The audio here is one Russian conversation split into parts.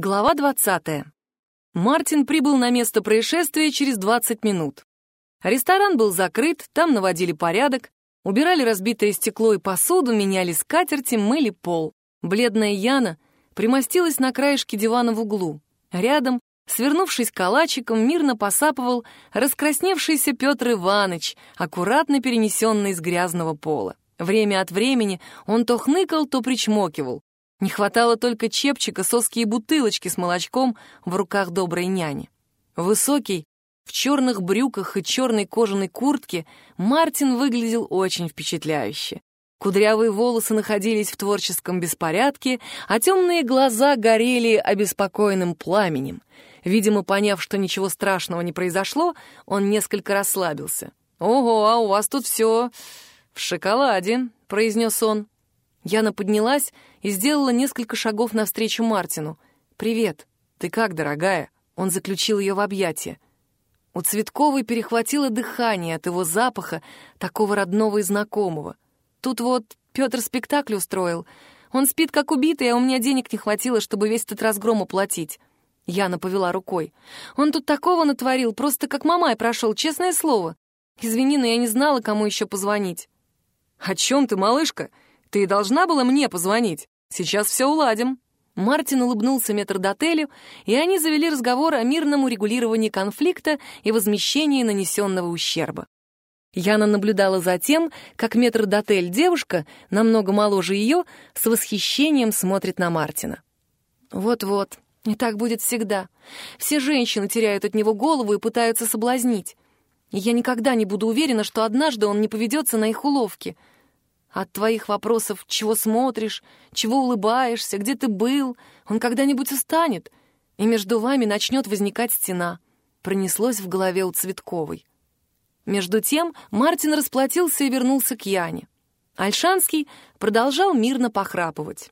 Глава 20. Мартин прибыл на место происшествия через 20 минут. Ресторан был закрыт, там наводили порядок, убирали разбитое стекло и посуду, меняли скатерти, мыли пол. Бледная Яна примостилась на краешке дивана в углу. Рядом, свернувшись калачиком, мирно посапывал раскрасневшийся Петр Иваныч, аккуратно перенесенный из грязного пола. Время от времени он то хныкал, то причмокивал. Не хватало только чепчика, соски и бутылочки с молочком в руках доброй няни. Высокий, в черных брюках и черной кожаной куртке, Мартин выглядел очень впечатляюще. Кудрявые волосы находились в творческом беспорядке, а темные глаза горели обеспокоенным пламенем. Видимо, поняв, что ничего страшного не произошло, он несколько расслабился. «Ого, а у вас тут все в шоколаде», — произнес он. Яна поднялась и сделала несколько шагов навстречу Мартину. «Привет. Ты как, дорогая?» Он заключил ее в объятия. У Цветковой перехватило дыхание от его запаха, такого родного и знакомого. Тут вот Петр спектакль устроил. Он спит как убитый, а у меня денег не хватило, чтобы весь этот разгром оплатить. Яна повела рукой. Он тут такого натворил, просто как мамай прошел, честное слово. Извини, но я не знала, кому еще позвонить. «О чем ты, малышка?» Ты должна была мне позвонить. Сейчас все уладим». Мартин улыбнулся метрдотелю, и они завели разговор о мирном урегулировании конфликта и возмещении нанесенного ущерба. Яна наблюдала за тем, как метрдотель девушка, намного моложе ее, с восхищением смотрит на Мартина. «Вот-вот, и так будет всегда. Все женщины теряют от него голову и пытаются соблазнить. И я никогда не буду уверена, что однажды он не поведется на их уловки», от твоих вопросов «чего смотришь?», «чего улыбаешься?», «где ты был?», он когда-нибудь устанет, и между вами начнет возникать стена. Пронеслось в голове у Цветковой. Между тем Мартин расплатился и вернулся к Яне. Альшанский продолжал мирно похрапывать.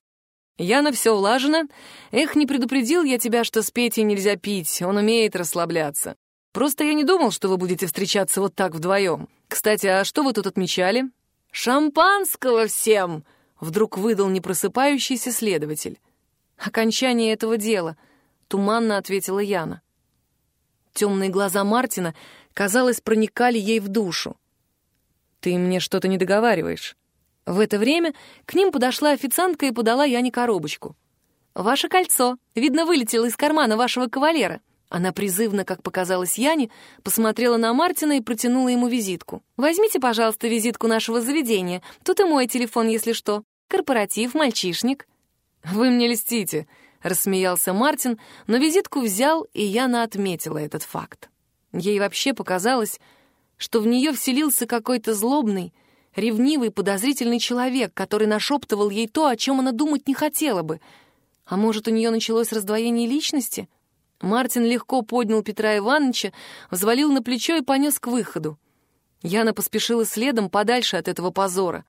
«Яна, все улажено. Эх, не предупредил я тебя, что с Петей нельзя пить, он умеет расслабляться. Просто я не думал, что вы будете встречаться вот так вдвоем. Кстати, а что вы тут отмечали?» «Шампанского всем!» — вдруг выдал непросыпающийся следователь. «Окончание этого дела», — туманно ответила Яна. Темные глаза Мартина, казалось, проникали ей в душу. «Ты мне что-то не договариваешь». В это время к ним подошла официантка и подала Яне коробочку. «Ваше кольцо, видно, вылетело из кармана вашего кавалера». Она призывно, как показалось Яне, посмотрела на Мартина и протянула ему визитку. «Возьмите, пожалуйста, визитку нашего заведения. Тут и мой телефон, если что. Корпоратив, мальчишник». «Вы мне льстите», — рассмеялся Мартин, но визитку взял, и Яна отметила этот факт. Ей вообще показалось, что в нее вселился какой-то злобный, ревнивый, подозрительный человек, который нашептывал ей то, о чем она думать не хотела бы. А может, у нее началось раздвоение личности — Мартин легко поднял Петра Ивановича, взвалил на плечо и понес к выходу. Яна поспешила следом, подальше от этого позора.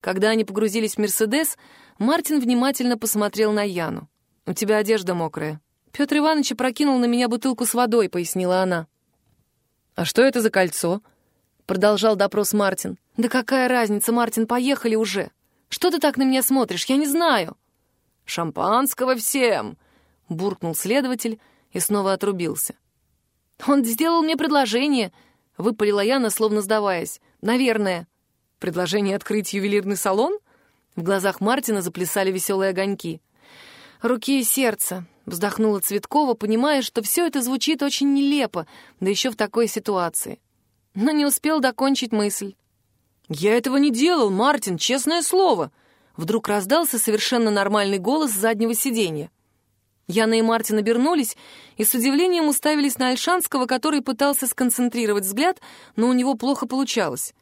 Когда они погрузились в «Мерседес», Мартин внимательно посмотрел на Яну. «У тебя одежда мокрая». «Петр Иванович прокинул на меня бутылку с водой», — пояснила она. «А что это за кольцо?» — продолжал допрос Мартин. «Да какая разница, Мартин, поехали уже. Что ты так на меня смотришь? Я не знаю». «Шампанского всем!» — буркнул следователь и снова отрубился. «Он сделал мне предложение», — выпалила Яна, словно сдаваясь. «Наверное». «Предложение открыть ювелирный салон?» В глазах Мартина заплясали веселые огоньки. «Руки и сердце», — вздохнула Цветкова, понимая, что все это звучит очень нелепо, да еще в такой ситуации. Но не успел докончить мысль. «Я этого не делал, Мартин, честное слово!» Вдруг раздался совершенно нормальный голос с заднего сиденья. Яна и Мартин обернулись и с удивлением уставились на Альшанского, который пытался сконцентрировать взгляд, но у него плохо получалось.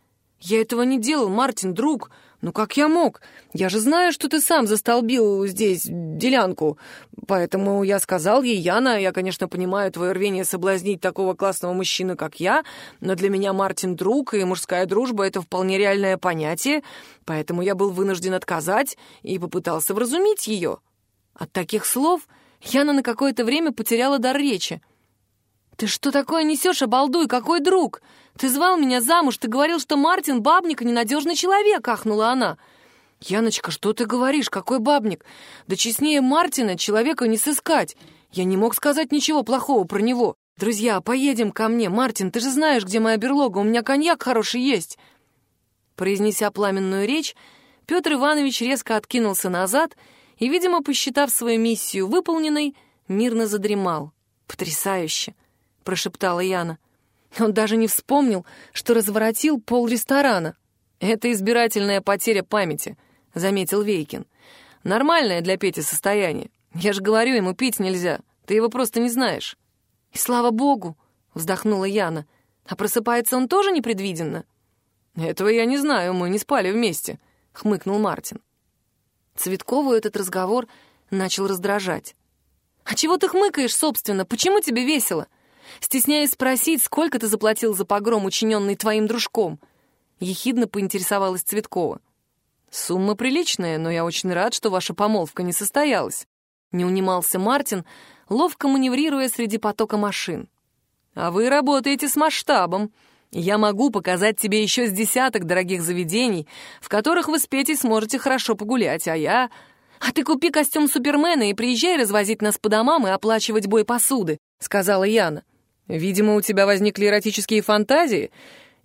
«Я этого не делал, Мартин, друг. Ну как я мог? Я же знаю, что ты сам застолбил здесь делянку. Поэтому я сказал ей, Яна, я, конечно, понимаю твое рвение соблазнить такого классного мужчину, как я, но для меня Мартин друг, и мужская дружба — это вполне реальное понятие, поэтому я был вынужден отказать и попытался вразумить ее». От таких слов Яна на какое-то время потеряла дар речи. «Ты что такое несешь, обалдуй? Какой друг? Ты звал меня замуж, ты говорил, что Мартин бабник и ненадежный человек!» — ахнула она. «Яночка, что ты говоришь? Какой бабник? Да честнее Мартина человека не сыскать. Я не мог сказать ничего плохого про него. Друзья, поедем ко мне. Мартин, ты же знаешь, где моя берлога, у меня коньяк хороший есть». Произнеся пламенную речь, Петр Иванович резко откинулся назад и, видимо, посчитав свою миссию выполненной, мирно задремал. «Потрясающе!» — прошептала Яна. Он даже не вспомнил, что разворотил пол ресторана. «Это избирательная потеря памяти», — заметил Вейкин. «Нормальное для Пети состояние. Я же говорю, ему пить нельзя. Ты его просто не знаешь». «И слава богу!» — вздохнула Яна. «А просыпается он тоже непредвиденно?» «Этого я не знаю, мы не спали вместе», — хмыкнул Мартин. Цветкову этот разговор начал раздражать. «А чего ты хмыкаешь, собственно? Почему тебе весело? Стесняясь спросить, сколько ты заплатил за погром, учиненный твоим дружком?» Ехидно поинтересовалась Цветкова. «Сумма приличная, но я очень рад, что ваша помолвка не состоялась», — не унимался Мартин, ловко маневрируя среди потока машин. «А вы работаете с масштабом. Я могу показать тебе еще с десяток дорогих заведений, в которых вы с Петей сможете хорошо погулять, а я...» «А ты купи костюм Супермена и приезжай развозить нас по домам и оплачивать бой посуды», — сказала Яна. «Видимо, у тебя возникли эротические фантазии,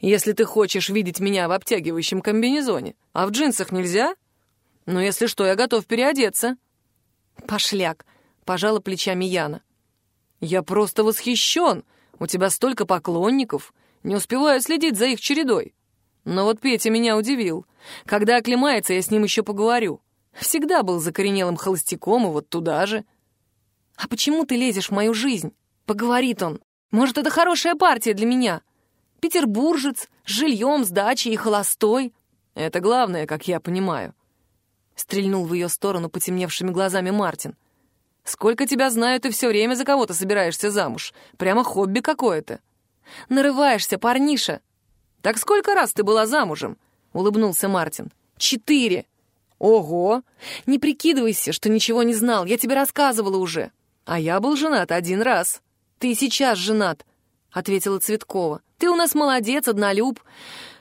если ты хочешь видеть меня в обтягивающем комбинезоне. А в джинсах нельзя? Ну, если что, я готов переодеться». «Пошляк», — пожала плечами Яна. «Я просто восхищен. У тебя столько поклонников. Не успеваю следить за их чередой. Но вот Петя меня удивил. Когда оклемается, я с ним еще поговорю. Всегда был закоренелым холостяком, и вот туда же». «А почему ты лезешь в мою жизнь?» — поговорит он. Может, это хорошая партия для меня? Петербуржец, с жильем, с дачей и холостой. Это главное, как я понимаю. Стрельнул в ее сторону потемневшими глазами Мартин. Сколько тебя знаю, ты все время за кого-то собираешься замуж. Прямо хобби какое-то. Нарываешься, парниша. Так сколько раз ты была замужем? Улыбнулся Мартин. Четыре. Ого! Не прикидывайся, что ничего не знал, я тебе рассказывала уже. А я был женат один раз. «Ты сейчас женат», — ответила Цветкова. «Ты у нас молодец, однолюб.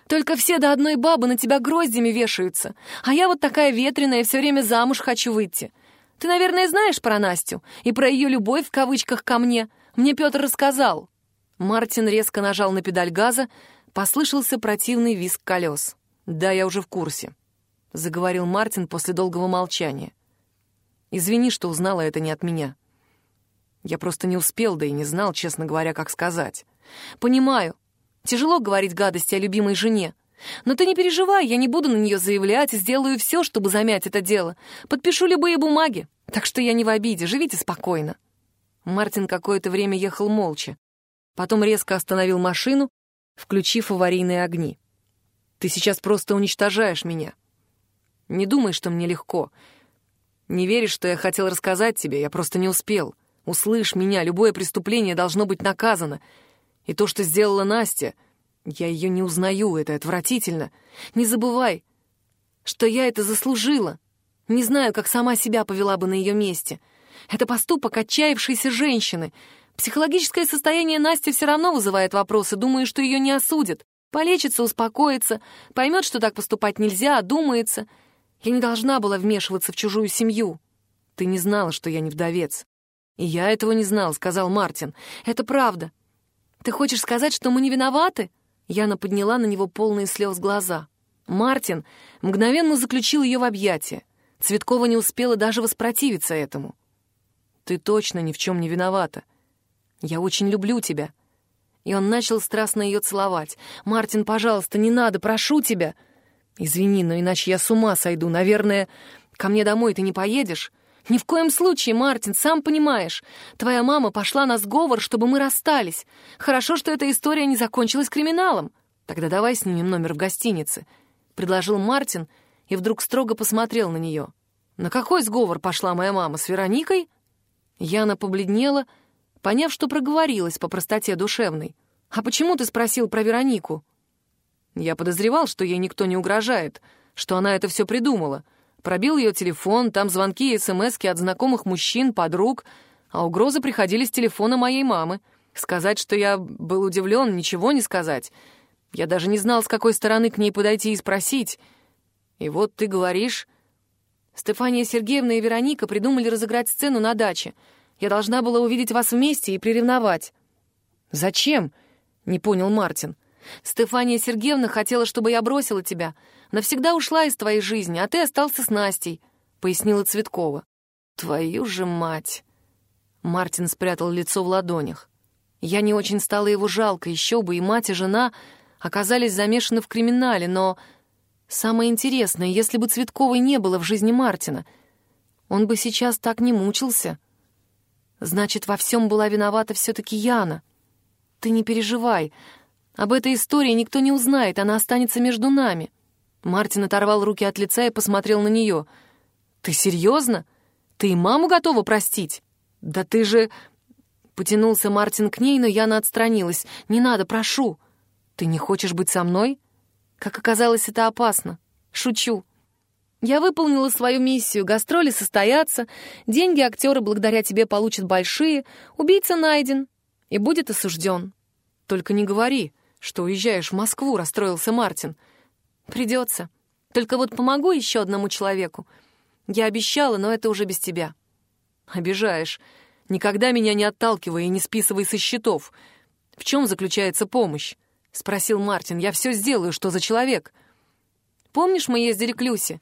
Только все до одной бабы на тебя гроздями вешаются. А я вот такая ветреная, все время замуж хочу выйти. Ты, наверное, знаешь про Настю и про ее любовь в кавычках ко мне. Мне Петр рассказал». Мартин резко нажал на педаль газа, послышался противный визг колес. «Да, я уже в курсе», — заговорил Мартин после долгого молчания. «Извини, что узнала это не от меня». Я просто не успел, да и не знал, честно говоря, как сказать. «Понимаю. Тяжело говорить гадости о любимой жене. Но ты не переживай, я не буду на нее заявлять и сделаю все, чтобы замять это дело. Подпишу любые бумаги. Так что я не в обиде, живите спокойно». Мартин какое-то время ехал молча. Потом резко остановил машину, включив аварийные огни. «Ты сейчас просто уничтожаешь меня. Не думай, что мне легко. Не веришь, что я хотел рассказать тебе, я просто не успел». Услышь меня, любое преступление должно быть наказано. И то, что сделала Настя, я ее не узнаю, это отвратительно. Не забывай, что я это заслужила. Не знаю, как сама себя повела бы на ее месте. Это поступок отчаявшейся женщины. Психологическое состояние Насти все равно вызывает вопросы, думаю, что ее не осудят. Полечится, успокоится, поймет, что так поступать нельзя, одумается. Я не должна была вмешиваться в чужую семью. Ты не знала, что я не вдовец. «И я этого не знал», — сказал Мартин. «Это правда. Ты хочешь сказать, что мы не виноваты?» Яна подняла на него полные слез глаза. Мартин мгновенно заключил ее в объятия. Цветкова не успела даже воспротивиться этому. «Ты точно ни в чем не виновата. Я очень люблю тебя». И он начал страстно ее целовать. «Мартин, пожалуйста, не надо, прошу тебя!» «Извини, но иначе я с ума сойду. Наверное, ко мне домой ты не поедешь?» «Ни в коем случае, Мартин, сам понимаешь. Твоя мама пошла на сговор, чтобы мы расстались. Хорошо, что эта история не закончилась криминалом. Тогда давай снимем номер в гостинице», — предложил Мартин и вдруг строго посмотрел на нее. «На какой сговор пошла моя мама, с Вероникой?» Яна побледнела, поняв, что проговорилась по простоте душевной. «А почему ты спросил про Веронику?» Я подозревал, что ей никто не угрожает, что она это все придумала — Пробил ее телефон, там звонки и смски от знакомых мужчин, подруг, а угрозы приходили с телефона моей мамы. Сказать, что я был удивлен, ничего не сказать. Я даже не знал, с какой стороны к ней подойти и спросить. И вот ты говоришь... Стефания Сергеевна и Вероника придумали разыграть сцену на даче. Я должна была увидеть вас вместе и приревновать. «Зачем?» — не понял Мартин. «Стефания Сергеевна хотела, чтобы я бросила тебя. Навсегда ушла из твоей жизни, а ты остался с Настей», — пояснила Цветкова. «Твою же мать!» Мартин спрятал лицо в ладонях. Я не очень стало его жалко, еще бы и мать, и жена оказались замешаны в криминале, но самое интересное, если бы Цветковой не было в жизни Мартина, он бы сейчас так не мучился. Значит, во всем была виновата все-таки Яна. Ты не переживай. Об этой истории никто не узнает, она останется между нами. Мартин оторвал руки от лица и посмотрел на нее. Ты серьезно? Ты и маму готова простить? Да ты же... Потянулся Мартин к ней, но Яна отстранилась. «Не надо, прошу!» «Ты не хочешь быть со мной?» Как оказалось, это опасно. Шучу. Я выполнила свою миссию, гастроли состоятся, деньги актеры благодаря тебе получат большие, убийца найден и будет осужден. Только не говори, что уезжаешь в Москву, расстроился Мартин. Придется. Только вот помогу еще одному человеку. Я обещала, но это уже без тебя. Обижаешь. Никогда меня не отталкивай и не списывай со счетов. В чем заключается помощь? Спросил Мартин. Я все сделаю, что за человек. Помнишь, мы ездили к Люсе?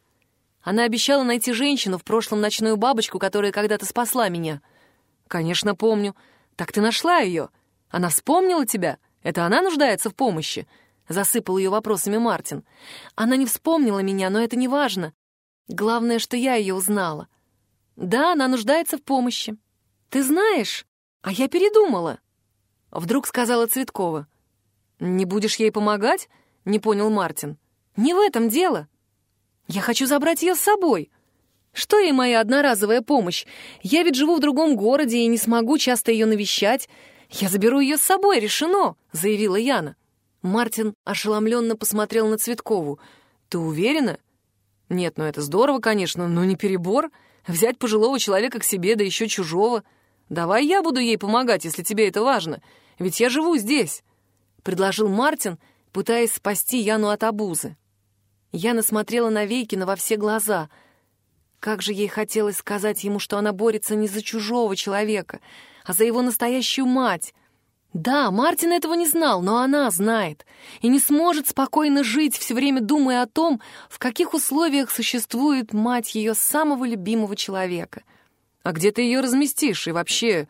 Она обещала найти женщину в прошлом ночную бабочку, которая когда-то спасла меня. Конечно, помню. Так ты нашла ее? Она вспомнила тебя? Это она нуждается в помощи? Засыпал ее вопросами Мартин. Она не вспомнила меня, но это не важно. Главное, что я ее узнала. Да, она нуждается в помощи. «Ты знаешь, а я передумала», — вдруг сказала Цветкова. «Не будешь ей помогать?» — не понял Мартин. «Не в этом дело. Я хочу забрать ее с собой. Что ей моя одноразовая помощь? Я ведь живу в другом городе и не смогу часто ее навещать. Я заберу ее с собой, решено», — заявила Яна. Мартин ошеломленно посмотрел на Цветкову. «Ты уверена?» «Нет, ну это здорово, конечно, но не перебор. Взять пожилого человека к себе, да еще чужого. Давай я буду ей помогать, если тебе это важно. Ведь я живу здесь», — предложил Мартин, пытаясь спасти Яну от обузы. Яна смотрела на Вейкина во все глаза. Как же ей хотелось сказать ему, что она борется не за чужого человека, а за его настоящую мать — да, Мартин этого не знал, но она знает и не сможет спокойно жить, все время думая о том, в каких условиях существует мать ее самого любимого человека. А где ты ее разместишь? И вообще,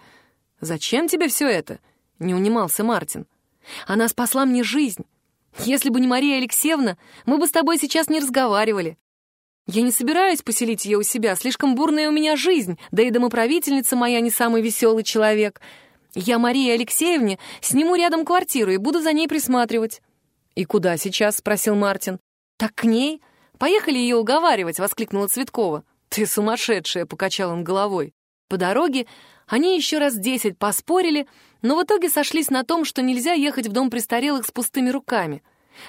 зачем тебе все это? Не унимался Мартин. Она спасла мне жизнь. Если бы не Мария Алексеевна, мы бы с тобой сейчас не разговаривали. Я не собираюсь поселить ее у себя, слишком бурная у меня жизнь, да и домоправительница моя не самый веселый человек — я Марии Алексеевне сниму рядом квартиру и буду за ней присматривать». «И куда сейчас?» — спросил Мартин. «Так к ней. Поехали ее уговаривать», — воскликнула Цветкова. «Ты сумасшедшая!» — покачал он головой. По дороге они еще раз десять поспорили, но в итоге сошлись на том, что нельзя ехать в дом престарелых с пустыми руками.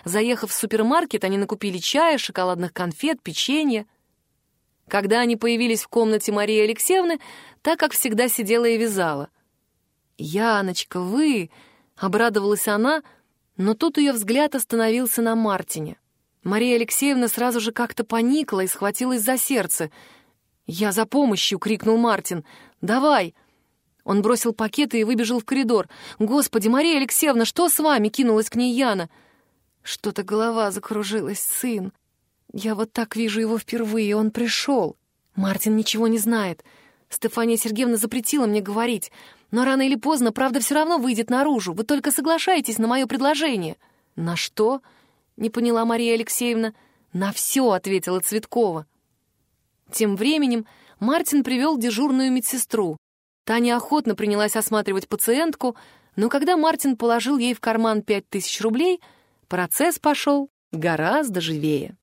Заехав в супермаркет, они накупили чая, шоколадных конфет, печенье. Когда они появились в комнате Марии Алексеевны, так как всегда сидела и вязала. «Яночка, вы!» — обрадовалась она, но тут ее взгляд остановился на Мартине. Мария Алексеевна сразу же как-то поникла и схватилась за сердце. «Я за помощью!» — крикнул Мартин. «Давай!» Он бросил пакеты и выбежал в коридор. «Господи, Мария Алексеевна, что с вами?» — кинулась к ней Яна. Что-то голова закружилась, сын. Я вот так вижу его впервые, он пришел. Мартин ничего не знает. Стефания Сергеевна запретила мне говорить. Но рано или поздно правда все равно выйдет наружу. Вы только соглашаетесь на мое предложение». «На что?» — не поняла Мария Алексеевна. «На все», — ответила Цветкова. Тем временем Мартин привел дежурную медсестру. Таня охотно принялась осматривать пациентку, но когда Мартин положил ей в карман пять тысяч рублей, процесс пошел гораздо живее.